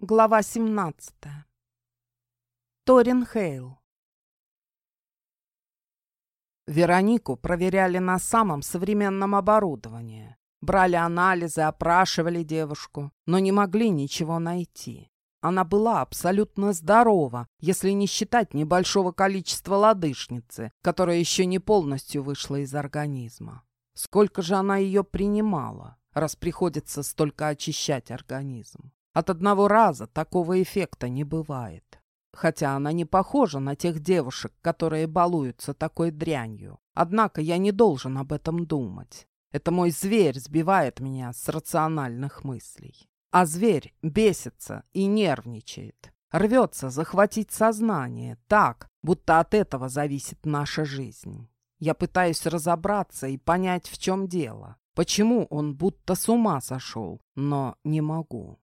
Глава 17. Торин Хейл. Веронику проверяли на самом современном оборудовании. Брали анализы, опрашивали девушку, но не могли ничего найти. Она была абсолютно здорова, если не считать небольшого количества лодыжницы, которая еще не полностью вышла из организма. Сколько же она ее принимала, раз приходится столько очищать организм? От одного раза такого эффекта не бывает. Хотя она не похожа на тех девушек, которые балуются такой дрянью. Однако я не должен об этом думать. Это мой зверь сбивает меня с рациональных мыслей. А зверь бесится и нервничает. Рвется захватить сознание так, будто от этого зависит наша жизнь. Я пытаюсь разобраться и понять, в чем дело. Почему он будто с ума сошел, но не могу.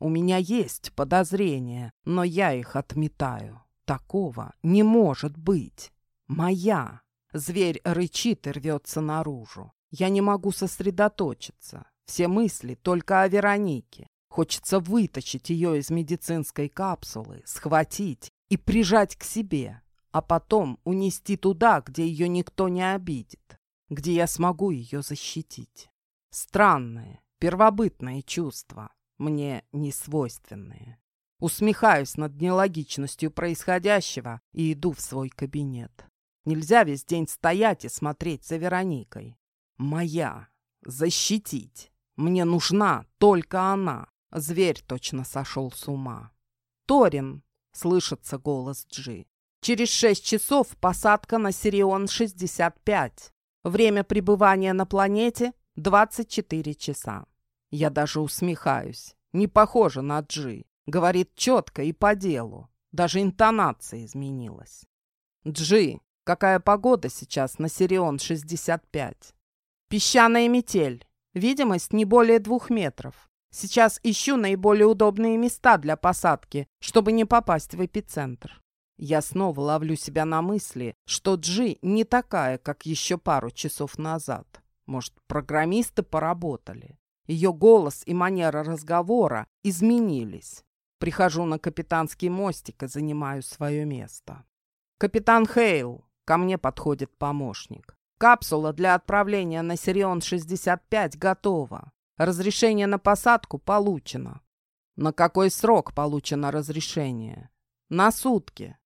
У меня есть подозрения, но я их отметаю. Такого не может быть. Моя. Зверь рычит и рвется наружу. Я не могу сосредоточиться. Все мысли только о Веронике. Хочется вытащить ее из медицинской капсулы, схватить и прижать к себе, а потом унести туда, где ее никто не обидит, где я смогу ее защитить. Странное, первобытное чувство мне не свойственные. Усмехаюсь над нелогичностью происходящего и иду в свой кабинет. Нельзя весь день стоять и смотреть за Вероникой. Моя. Защитить. Мне нужна только она. Зверь точно сошел с ума. «Торин!» — слышится голос Джи. «Через шесть часов посадка на Сирион-65. Время пребывания на планете — 24 часа. Я даже усмехаюсь. Не похоже на Джи. Говорит четко и по делу. Даже интонация изменилась. Джи, какая погода сейчас на Сирион-65? Песчаная метель. Видимость не более двух метров. Сейчас ищу наиболее удобные места для посадки, чтобы не попасть в эпицентр. Я снова ловлю себя на мысли, что Джи не такая, как еще пару часов назад. Может, программисты поработали. Ее голос и манера разговора изменились. Прихожу на капитанский мостик и занимаю свое место. «Капитан Хейл!» — ко мне подходит помощник. «Капсула для отправления на Сирион-65 готова. Разрешение на посадку получено». «На какой срок получено разрешение?» «На сутки».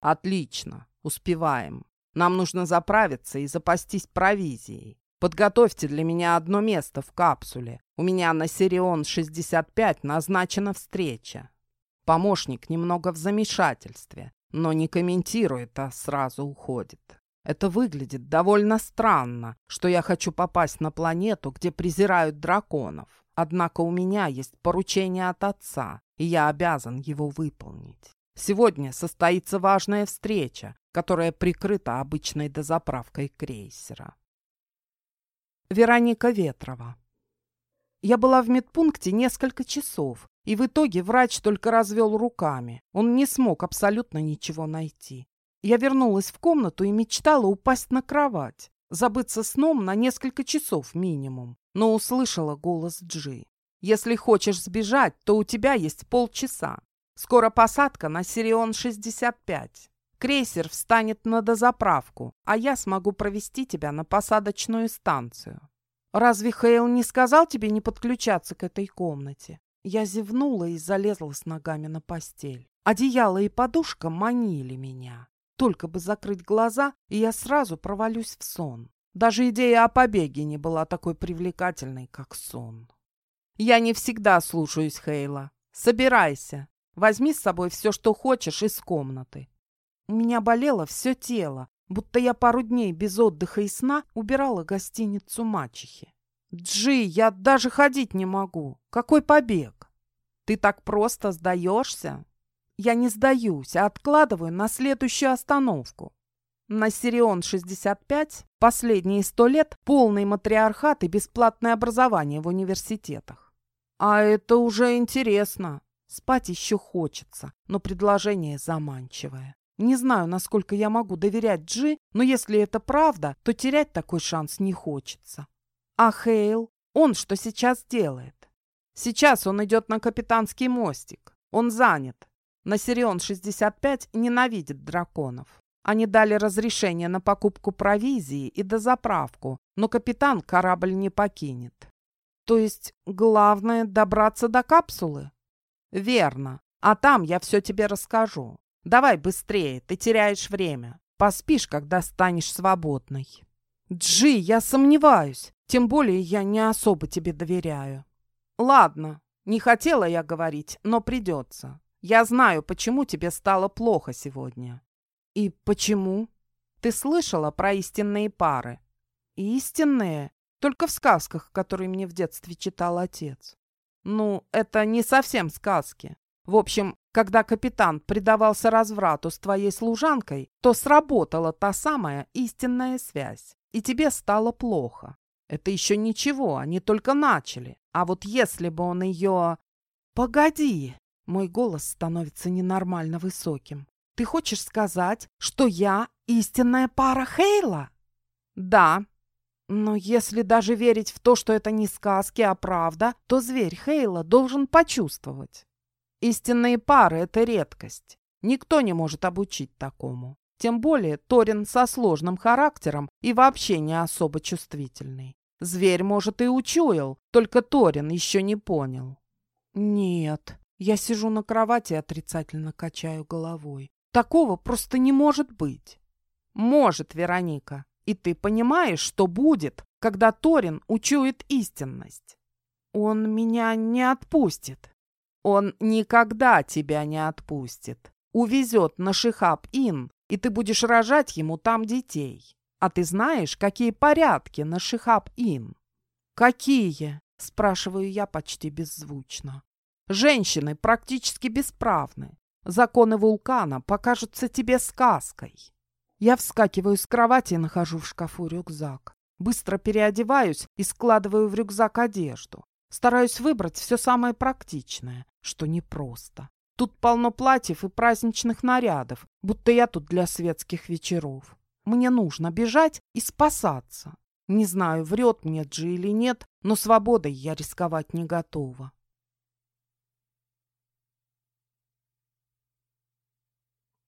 «Отлично. Успеваем. Нам нужно заправиться и запастись провизией. Подготовьте для меня одно место в капсуле. У меня на Сирион-65 назначена встреча. Помощник немного в замешательстве, но не комментирует, а сразу уходит. Это выглядит довольно странно, что я хочу попасть на планету, где презирают драконов. Однако у меня есть поручение от отца, и я обязан его выполнить. Сегодня состоится важная встреча, которая прикрыта обычной дозаправкой крейсера. Вероника Ветрова. Я была в медпункте несколько часов, и в итоге врач только развел руками. Он не смог абсолютно ничего найти. Я вернулась в комнату и мечтала упасть на кровать, забыться сном на несколько часов минимум, но услышала голос Джи. «Если хочешь сбежать, то у тебя есть полчаса. Скоро посадка на Сирион-65. Крейсер встанет на дозаправку, а я смогу провести тебя на посадочную станцию. Разве Хейл не сказал тебе не подключаться к этой комнате? Я зевнула и залезла с ногами на постель. Одеяло и подушка манили меня. Только бы закрыть глаза, и я сразу провалюсь в сон. Даже идея о побеге не была такой привлекательной, как сон. Я не всегда слушаюсь Хейла. Собирайся. Возьми с собой все, что хочешь, из комнаты. У меня болело все тело, будто я пару дней без отдыха и сна убирала гостиницу мачехи. «Джи, я даже ходить не могу. Какой побег? Ты так просто сдаешься?» «Я не сдаюсь, а откладываю на следующую остановку. На Сирион-65 последние сто лет полный матриархат и бесплатное образование в университетах. А это уже интересно. Спать еще хочется, но предложение заманчивое. Не знаю, насколько я могу доверять Джи, но если это правда, то терять такой шанс не хочется. А Хейл? Он что сейчас делает? Сейчас он идет на капитанский мостик. Он занят. На Сирион-65 ненавидит драконов. Они дали разрешение на покупку провизии и дозаправку, но капитан корабль не покинет. То есть главное добраться до капсулы? Верно. А там я все тебе расскажу. Давай быстрее, ты теряешь время. Поспишь, когда станешь свободной. Джи, я сомневаюсь. Тем более я не особо тебе доверяю. Ладно, не хотела я говорить, но придется. Я знаю, почему тебе стало плохо сегодня. И почему? Ты слышала про истинные пары? Истинные? Только в сказках, которые мне в детстве читал отец. Ну, это не совсем сказки. В общем, когда капитан предавался разврату с твоей служанкой, то сработала та самая истинная связь, и тебе стало плохо. Это еще ничего, они только начали. А вот если бы он ее... Погоди! Мой голос становится ненормально высоким. Ты хочешь сказать, что я истинная пара Хейла? Да. Но если даже верить в то, что это не сказки, а правда, то зверь Хейла должен почувствовать. Истинные пары — это редкость. Никто не может обучить такому. Тем более Торин со сложным характером и вообще не особо чувствительный. Зверь, может, и учуял, только Торин еще не понял. Нет, я сижу на кровати и отрицательно качаю головой. Такого просто не может быть. Может, Вероника. И ты понимаешь, что будет, когда Торин учует истинность. Он меня не отпустит. Он никогда тебя не отпустит. Увезет на Шихаб-Ин, и ты будешь рожать ему там детей. А ты знаешь, какие порядки на Шихаб-Ин? Какие? Спрашиваю я почти беззвучно. Женщины практически бесправны. Законы вулкана покажутся тебе сказкой. Я вскакиваю с кровати и нахожу в шкафу рюкзак. Быстро переодеваюсь и складываю в рюкзак одежду. Стараюсь выбрать все самое практичное, что непросто. Тут полно платьев и праздничных нарядов, будто я тут для светских вечеров. Мне нужно бежать и спасаться. Не знаю, врет мне Джи или нет, но свободой я рисковать не готова.